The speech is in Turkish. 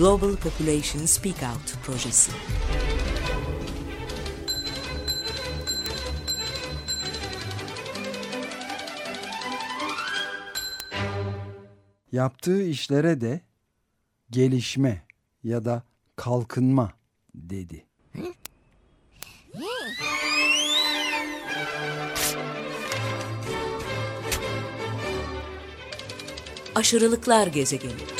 Global Population Speak Out projesi. Yaptığı işlere de gelişme ya da kalkınma dedi. Aşırılıklar gezegeni.